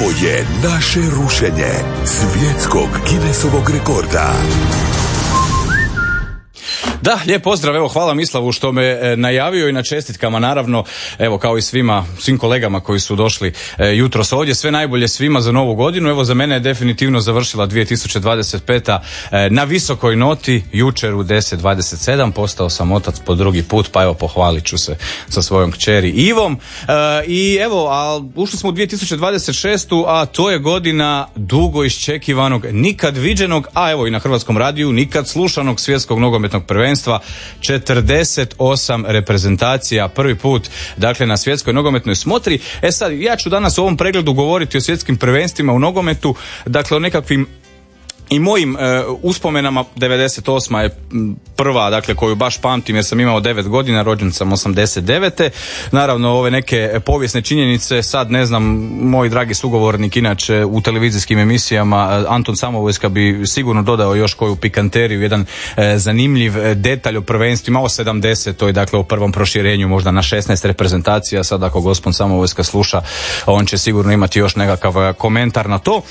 Ovo je naše rušenje svjetskog Guinnessovog rekorda. Da, lijep pozdrav, evo hvala Mislavu što me e, najavio i na čestitkama naravno, evo kao i svima, svim kolegama koji su došli e, jutros ovdje, sve najbolje svima za novu godinu, evo za mene je definitivno završila 2025. E, na visokoj noti, jučer u 10.27, postao sam otac po drugi put, pa evo pohvalit ću se sa svojom kćeri Ivom i evo, a ušli smo u 2026. a to je godina dugo iščekivanog, nikad viđenog, a evo i na Hrvatskom radiju, nikad slušanog svjetskog nogometnog prvenstva prvenstva 48 reprezentacija prvi put dakle na svjetskoj nogometnoj smotri. E sad ja ću danas u ovom pregledu govoriti o svjetskim prvenstvima u nogometu, dakle o nekakvim i mojim e, uspomenama 98. je prva, dakle koju baš pamtim jer sam imao 9 godina, rođen sam 89. Naravno ove neke povijesne činjenice, sad ne znam, moj dragi sugovornik inače u televizijskim emisijama e, Anton Samovojska bi sigurno dodao još koju pikanteriju, jedan e, zanimljiv e, detalj o prvenstvima o 70. To je dakle o prvom proširenju možda na 16 reprezentacija, sad ako gospod Samovojska sluša, on će sigurno imati još nekakav komentar na to.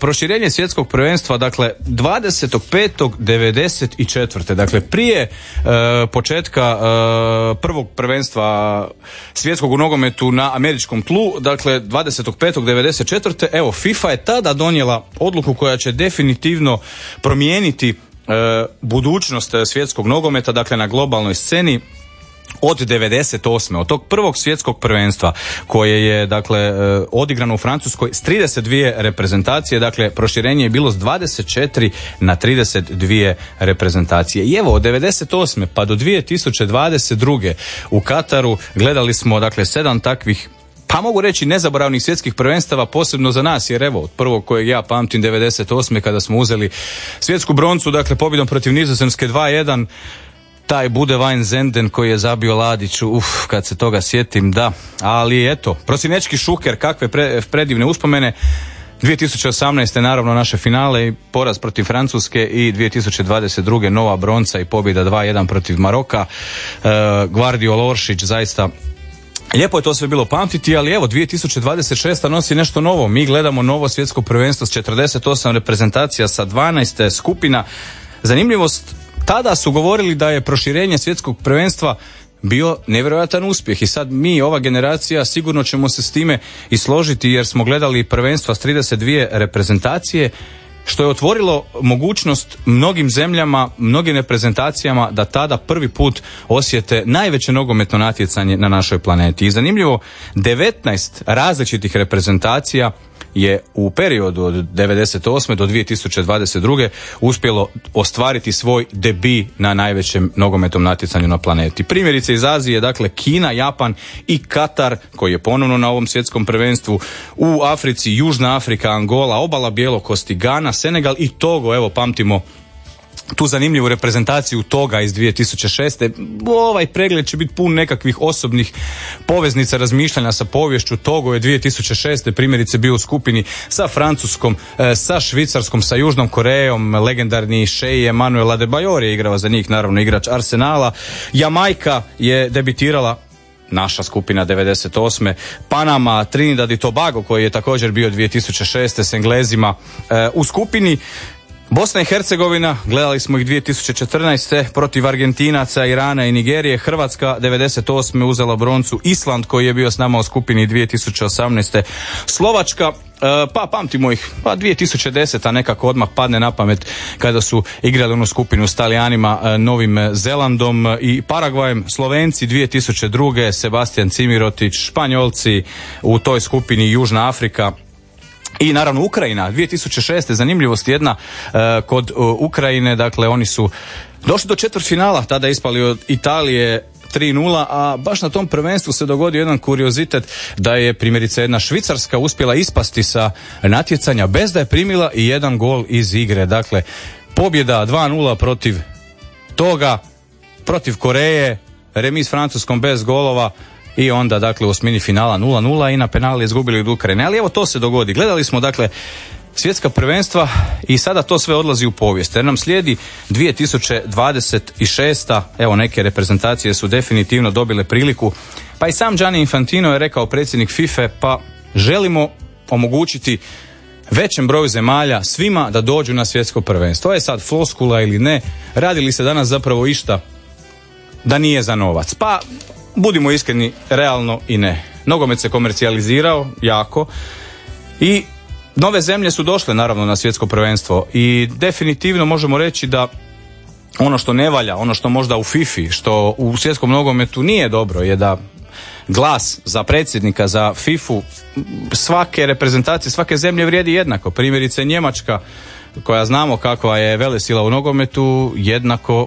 proširenje svjetskog prvenstva dakle 25.94. Dakle prije e, početka e, prvog prvenstva svjetskog u nogometu na američkom tlu, dakle 25.94. Evo FIFA je tada donijela odluku koja će definitivno promijeniti e, budućnost svjetskog nogometa, dakle na globalnoj sceni od 98. od tog prvog svjetskog prvenstva koje je dakle e, odigrano u Francuskoj s 32 reprezentacije, dakle proširenje je bilo s 24 na 32 reprezentacije. I evo od 98. pa do 2022. u Kataru gledali smo dakle sedam takvih pa mogu reći nezaboravnih svjetskih prvenstava posebno za nas jer evo od prvog kojeg ja pamtim 98. kada smo uzeli svjetsku broncu dakle pobjedom protiv Nizozemske 2-1 taj bude Vajn Zenden koji je zabio Ladiću, uf, kad se toga sjetim, da. Ali eto, prosinečki Šuker, kakve predivne uspomene. 2018. naravno naše finale i poraz protiv Francuske i 2022. nova bronca i pobjeda 2-1 protiv Maroka. E, Guardio Loršić zaista Lijepo je to sve bilo pamtiti, ali evo 2026. nosi nešto novo. Mi gledamo novo svjetsko prvenstvo s 48 reprezentacija sa 12 skupina. Zanimljivost tada su govorili da je proširenje svjetskog prvenstva bio nevjerojatan uspjeh i sad mi, ova generacija, sigurno ćemo se s time i složiti jer smo gledali prvenstva s 32 reprezentacije što je otvorilo mogućnost mnogim zemljama, mnogim reprezentacijama da tada prvi put osjete najveće nogometno natjecanje na našoj planeti. I zanimljivo, 19 različitih reprezentacija je u periodu od 98. do 2022. uspjelo ostvariti svoj debi na najvećem nogometnom natjecanju na planeti. Primjerice iz Azije, dakle Kina, Japan i Katar koji je ponovno na ovom svjetskom prvenstvu u Africi, Južna Afrika, Angola, obala Bjelokosti, Gana, Senegal i Togo, evo pamtimo tu zanimljivu reprezentaciju toga iz 2006. Ovaj pregled će biti pun nekakvih osobnih poveznica razmišljanja sa povješću. Togo je 2006. primjerice bio u skupini sa Francuskom, e, sa Švicarskom, sa Južnom Korejom, legendarni Šeji Emanuel Adebayor je igrao za njih, naravno igrač Arsenala. Jamajka je debitirala naša skupina 98. Panama, Trinidad i Tobago koji je također bio 2006. s Englezima e, u skupini Bosna i Hercegovina, gledali smo ih 2014. protiv Argentinaca, Irana i Nigerije. Hrvatska 98. uzela broncu. Island koji je bio s nama u skupini 2018. Slovačka, e, pa pamtimo ih, pa 2010. nekako odmah padne na pamet kada su igrali onu skupinu s Talijanima, e, Novim Zelandom i Paragvajem. Slovenci 2002. Sebastian Cimirotić, Španjolci u toj skupini Južna Afrika, i naravno Ukrajina 2006. zanimljivost jedna e, kod e, Ukrajine, dakle oni su došli do četvrtfinala, tada ispali od Italije 3-0, a baš na tom prvenstvu se dogodio jedan kuriozitet da je primjerice jedna Švicarska uspjela ispasti sa natjecanja bez da je primila i jedan gol iz igre. Dakle, pobjeda 2-0 protiv toga, protiv Koreje, remis Francuskom bez golova, i onda dakle u osmini finala 0-0 i na penali izgubili od Ukrajine. Ali evo to se dogodi. Gledali smo dakle svjetska prvenstva i sada to sve odlazi u povijest. Jer nam slijedi 2026. Evo neke reprezentacije su definitivno dobile priliku. Pa i sam Gianni Infantino je rekao predsjednik FIFA pa želimo omogućiti većem broju zemalja svima da dođu na svjetsko prvenstvo. To je sad floskula ili ne, radi li se danas zapravo išta da nije za novac? Pa, budimo iskreni, realno i ne. Nogomet se komercijalizirao jako i nove zemlje su došle naravno na svjetsko prvenstvo i definitivno možemo reći da ono što ne valja, ono što možda u FIFI, što u svjetskom nogometu nije dobro je da glas za predsjednika, za FIFU svake reprezentacije, svake zemlje vrijedi jednako. Primjerice Njemačka koja znamo kakva je velesila u nogometu jednako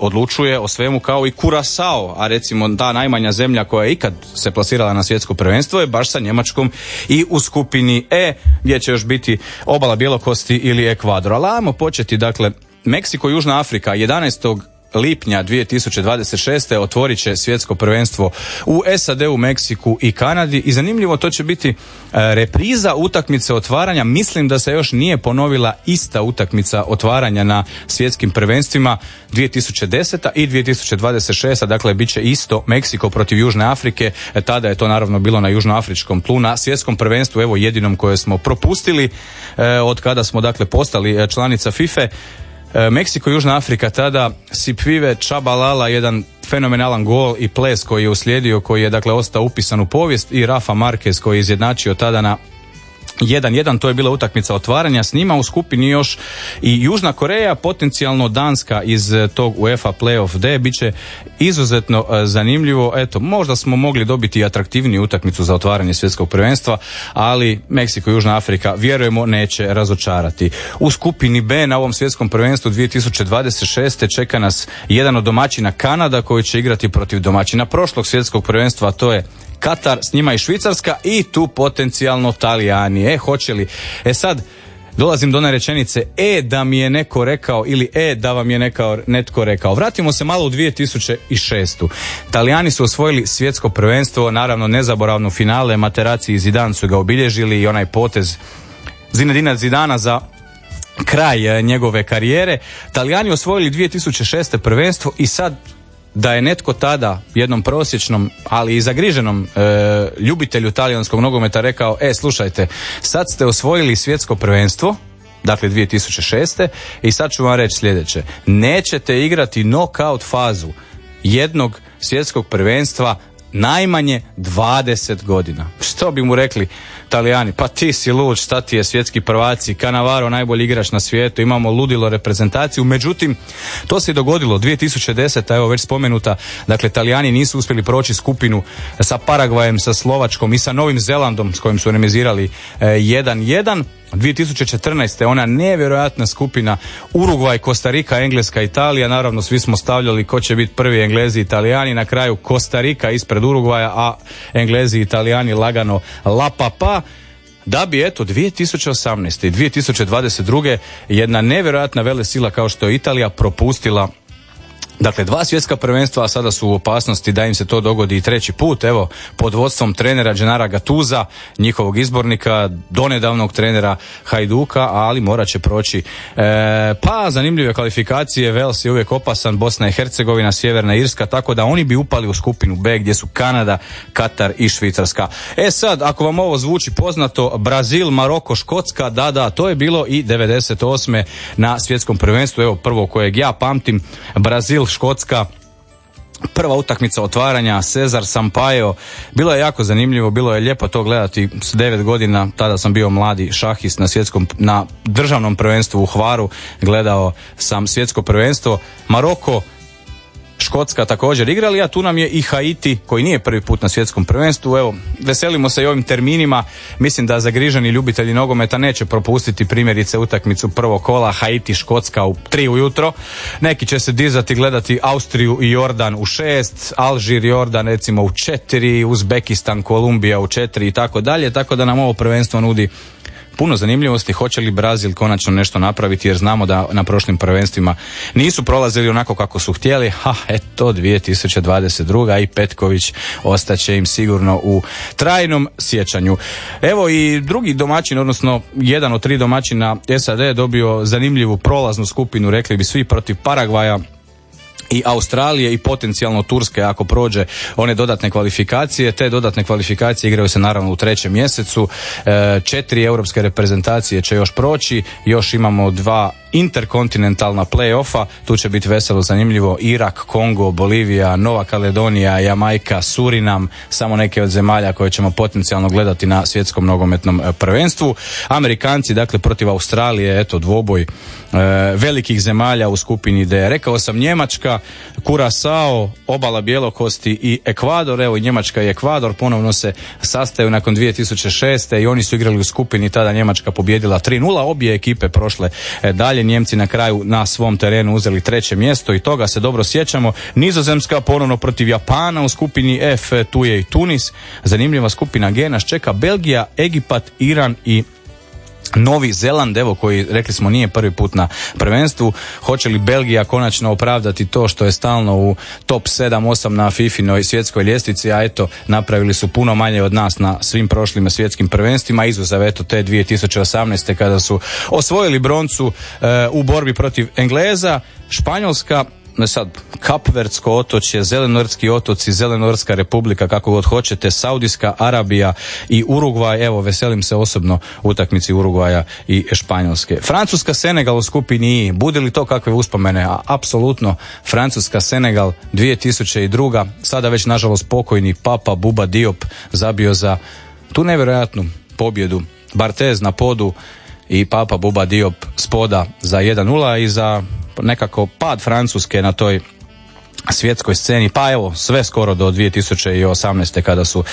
odlučuje o svemu kao i Kurasao, a recimo ta najmanja zemlja koja je ikad se plasirala na svjetsko prvenstvo je baš sa Njemačkom i u skupini E gdje će još biti obala Bjelokosti ili Ekvador. Ali ajmo početi dakle Meksiko, Južna Afrika 11 lipnja 2026. otvorit će svjetsko prvenstvo u SAD, u Meksiku i Kanadi i zanimljivo to će biti e, repriza utakmice otvaranja. Mislim da se još nije ponovila ista utakmica otvaranja na svjetskim prvenstvima 2010. i 2026. Dakle, bit će isto Meksiko protiv Južne Afrike. E, tada je to naravno bilo na južnoafričkom tlu na svjetskom prvenstvu, evo jedinom koje smo propustili e, od kada smo dakle postali članica FIFA. E, Meksiko, Južna Afrika tada Sipvive Čabalala jedan fenomenalan gol i ples koji je uslijedio koji je dakle ostao upisan u povijest i Rafa Marquez koji je izjednačio tada na 1-1, to je bila utakmica otvaranja s njima u skupini još i Južna Koreja, potencijalno Danska iz eh, tog UEFA Playoff D, bit će izuzetno eh, zanimljivo. Eto, možda smo mogli dobiti atraktivniju utakmicu za otvaranje svjetskog prvenstva, ali Meksiko i Južna Afrika vjerujemo neće razočarati. U skupini B na ovom svjetskom prvenstvu 2026. čeka nas jedan od domaćina Kanada koji će igrati protiv domaćina prošlog svjetskog prvenstva, a to je Katar, s njima i Švicarska i tu potencijalno Talijani. E, hoće li? E sad, dolazim do one rečenice e da mi je neko rekao ili e da vam je nekao, netko rekao. Vratimo se malo u 2006. Talijani su osvojili svjetsko prvenstvo, naravno nezaboravno finale, Materaci i Zidan su ga obilježili i onaj potez Zinedina Zidana za kraj e, njegove karijere. Talijani osvojili 2006. prvenstvo i sad da je netko tada jednom prosječnom, ali i zagriženom e, ljubitelju talijanskog nogometa rekao, e slušajte, sad ste osvojili svjetsko prvenstvo, dakle 2006. i sad ću vam reći sljedeće, nećete igrati knockout fazu jednog svjetskog prvenstva najmanje 20 godina. Što bi mu rekli Talijani? Pa ti si lud, šta ti je svjetski prvaci, Kanavaro najbolji igrač na svijetu, imamo ludilo reprezentaciju. Međutim, to se dogodilo 2010. evo već spomenuta, dakle Talijani nisu uspjeli proći skupinu sa Paragvajem, sa Slovačkom i sa Novim Zelandom s kojim su remizirali 1-1. E, 2014. ona nevjerojatna skupina Urugvaj, Kostarika, Engleska, Italija, naravno svi smo stavljali ko će biti prvi Englezi i Italijani, na kraju Kostarika ispred Urugvaja, a Englezi i Italijani lagano la papa da bi eto 2018. i 2022. jedna nevjerojatna vele sila kao što je Italija propustila Dakle, dva svjetska prvenstva, sada su u opasnosti da im se to dogodi i treći put, evo, pod vodstvom trenera Dženara Gatuza, njihovog izbornika, donedavnog trenera Hajduka, ali morat će proći. E, pa, zanimljive kvalifikacije, Vels je uvijek opasan, Bosna i Hercegovina, Sjeverna Irska, tako da oni bi upali u skupinu B gdje su Kanada, Katar i Švicarska. E sad, ako vam ovo zvuči poznato, Brazil, Maroko, Škotska, da, da, to je bilo i 98. na svjetskom prvenstvu, evo prvo kojeg ja pamtim, Brazil, Škotska, prva utakmica otvaranja Cezar Sampaio. Bilo je jako zanimljivo bilo je lijepo to gledati. S devet godina tada sam bio mladi šahist na svjetskom na državnom prvenstvu u Hvaru gledao sam svjetsko prvenstvo. Maroko Škotska također igrali, a tu nam je i Haiti koji nije prvi put na svjetskom prvenstvu. Evo, veselimo se i ovim terminima. Mislim da zagriženi ljubitelji nogometa neće propustiti primjerice utakmicu prvog kola Haiti Škotska u tri ujutro. Neki će se dizati gledati Austriju i Jordan u šest, Alžir i Jordan recimo u četiri, Uzbekistan, Kolumbija u četiri i tako dalje. Tako da nam ovo prvenstvo nudi puno zanimljivosti hoće li Brazil konačno nešto napraviti jer znamo da na prošlim prvenstvima nisu prolazili onako kako su htjeli, ha eto 2022. i Petković ostaće im sigurno u trajnom sjećanju. Evo i drugi domaćin, odnosno jedan od tri domaćina SAD je dobio zanimljivu prolaznu skupinu, rekli bi svi protiv Paragvaja i Australije i potencijalno Turske ako prođe one dodatne kvalifikacije. Te dodatne kvalifikacije igraju se naravno u trećem mjesecu. E, četiri europske reprezentacije će još proći, još imamo dva interkontinentalna play-offa, tu će biti veselo zanimljivo Irak, Kongo, Bolivija, Nova Kaledonija, Jamajka, Surinam, samo neke od zemalja koje ćemo potencijalno gledati na svjetskom nogometnom e, prvenstvu. Amerikanci, dakle, protiv Australije, eto, dvoboj e, velikih zemalja u skupini D. Rekao sam Njemačka, Kurasao, obala Bjelokosti i Ekvador, evo i Njemačka i Ekvador ponovno se sastaju nakon 2006. i oni su igrali u skupini, tada Njemačka pobjedila 3-0, obje ekipe prošle e, dalje, Njemci na kraju na svom terenu uzeli treće mjesto i toga se dobro sjećamo. Nizozemska ponovno protiv Japana u skupini F, tu je i Tunis, zanimljiva skupina G nas čeka Belgija, Egipat, Iran i Novi Zeland, evo koji rekli smo nije prvi put na prvenstvu, hoće li Belgija konačno opravdati to što je stalno u top 7-8 na FIFA-noj svjetskoj ljestvici, a eto napravili su puno manje od nas na svim prošlim svjetskim prvenstvima, izuzav eto te 2018. kada su osvojili broncu e, u borbi protiv Engleza, Španjolska sad, Kapverdsko otočje, Zelenorski otoci, Zelenorska republika, kako god hoćete, Saudijska Arabija i Urugvaj, evo, veselim se osobno utakmici Urugvaja i Španjolske. Francuska Senegal u skupini I, bude li to kakve uspomene? A, apsolutno, Francuska Senegal 2002. Sada već, nažalost, pokojni Papa Buba Diop zabio za tu nevjerojatnu pobjedu. Bartez na podu i Papa Buba Diop spoda za 1-0 i za nekako pad Francuske na toj svjetskoj sceni, pa evo sve skoro do 2018. kada su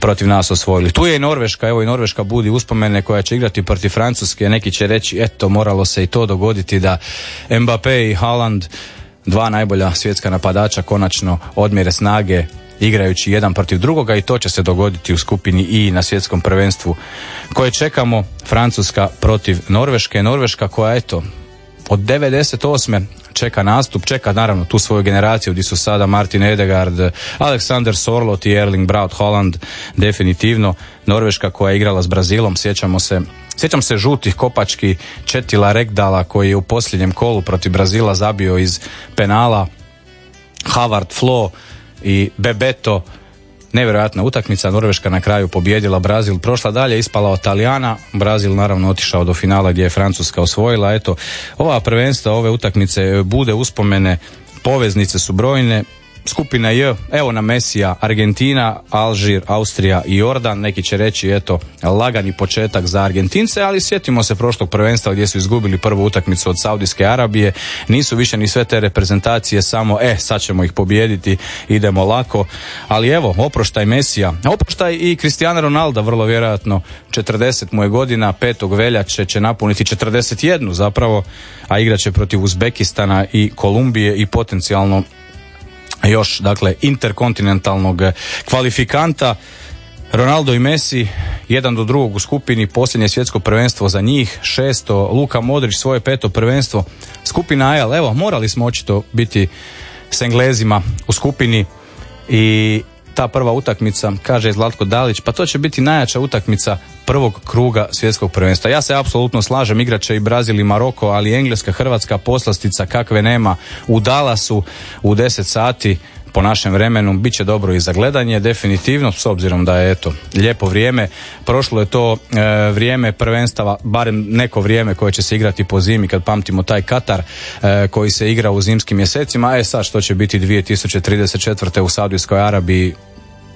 protiv nas osvojili. Tu je i Norveška, evo i Norveška budi uspomene koja će igrati protiv Francuske, neki će reći eto moralo se i to dogoditi da Mbappé i Haaland dva najbolja svjetska napadača konačno odmjere snage igrajući jedan protiv drugoga i to će se dogoditi u skupini I na svjetskom prvenstvu koje čekamo Francuska protiv Norveške. Norveška koja eto od 98. čeka nastup, čeka naravno tu svoju generaciju gdje su sada Martin Edegard, Alexander Sorlot i Erling Braut Holland definitivno Norveška koja je igrala s Brazilom, sjećamo se Sjećam se žutih kopački Četila Rekdala koji je u posljednjem kolu protiv Brazila zabio iz penala Havard Flo i Bebeto nevjerojatna utakmica, Norveška na kraju pobjedila Brazil, prošla dalje, ispala od Talijana, Brazil naravno otišao do finala gdje je Francuska osvojila, eto, ova prvenstva, ove utakmice bude uspomene, poveznice su brojne, Skupina J, evo na Mesija, Argentina, Alžir, Austrija i Jordan, neki će reći eto lagani početak za Argentince, ali sjetimo se prošlog prvenstva gdje su izgubili prvu utakmicu od Saudijske Arabije, nisu više ni sve te reprezentacije samo e sad ćemo ih pobijediti, idemo lako, ali evo oproštaj Mesija, oproštaj i Cristiano Ronaldo vrlo vjerojatno. 40 mu je godina, 5. veljače će napuniti 41 zapravo, a igraće protiv Uzbekistana i Kolumbije i potencijalno još dakle interkontinentalnog kvalifikanta. Ronaldo i Messi jedan do drugog u skupini posljednje svjetsko prvenstvo za njih šesto. Luka Modrić svoje peto prvenstvo. Skupina AL evo morali smo očito biti s Englezima u skupini i ta prva utakmica, kaže Zlatko Dalić, pa to će biti najjača utakmica prvog kruga svjetskog prvenstva. Ja se apsolutno slažem, igraće i Brazil i Maroko, ali Engleska, Hrvatska poslastica kakve nema u Dallasu u 10 sati po našem vremenu bit će dobro i za gledanje definitivno s obzirom da je eto lijepo vrijeme prošlo je to e, vrijeme prvenstava barem neko vrijeme koje će se igrati po zimi kad pamtimo taj Katar e, koji se igra u zimskim mjesecima e sad što će biti 2034. u Saudijskoj Arabiji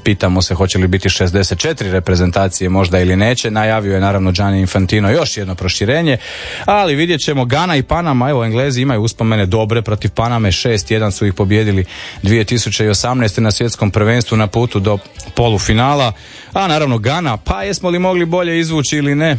pitamo se hoće li biti 64 reprezentacije možda ili neće. Najavio je naravno Gianni Infantino još jedno proširenje, ali vidjet ćemo Gana i Panama, evo Englezi imaju uspomene dobre protiv Paname, 6-1 su ih pobjedili 2018. na svjetskom prvenstvu na putu do polufinala, a naravno Gana, pa jesmo li mogli bolje izvući ili ne,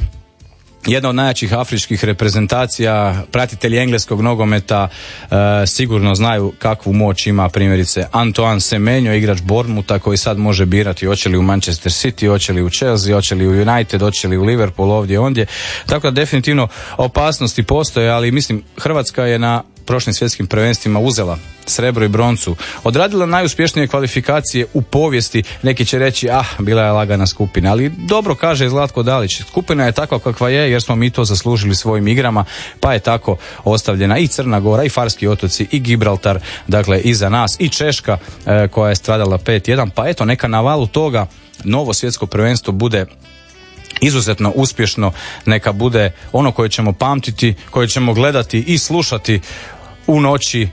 jedna od najjačih afričkih reprezentacija, pratitelji engleskog nogometa e, sigurno znaju kakvu moć ima primjerice Antoine Semenyo, igrač Bournemoutha koji sad može birati hoće li u Manchester City, hoće li u Chelsea, hoće li u United, hoće li u Liverpool ovdje ondje. Tako da definitivno opasnosti postoje, ali mislim Hrvatska je na prošlim svjetskim prvenstvima uzela srebro i broncu, odradila najuspješnije kvalifikacije u povijesti, neki će reći, ah, bila je lagana skupina, ali dobro kaže Zlatko Dalić, skupina je takva kakva je jer smo mi to zaslužili svojim igrama, pa je tako ostavljena i Crna Gora, i Farski otoci, i Gibraltar, dakle iza nas, i Češka e, koja je stradala 5-1, pa eto, neka na valu toga novo svjetsko prvenstvo bude izuzetno uspješno, neka bude ono koje ćemo pamtiti, koje ćemo gledati i slušati u noći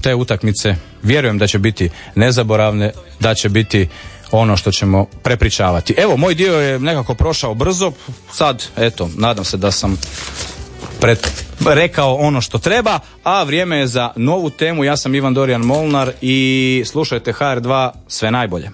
te utakmice. Vjerujem da će biti nezaboravne, da će biti ono što ćemo prepričavati. Evo, moj dio je nekako prošao brzo, sad, eto, nadam se da sam pred, rekao ono što treba, a vrijeme je za novu temu. Ja sam Ivan Dorijan Molnar i slušajte HR2 sve najbolje.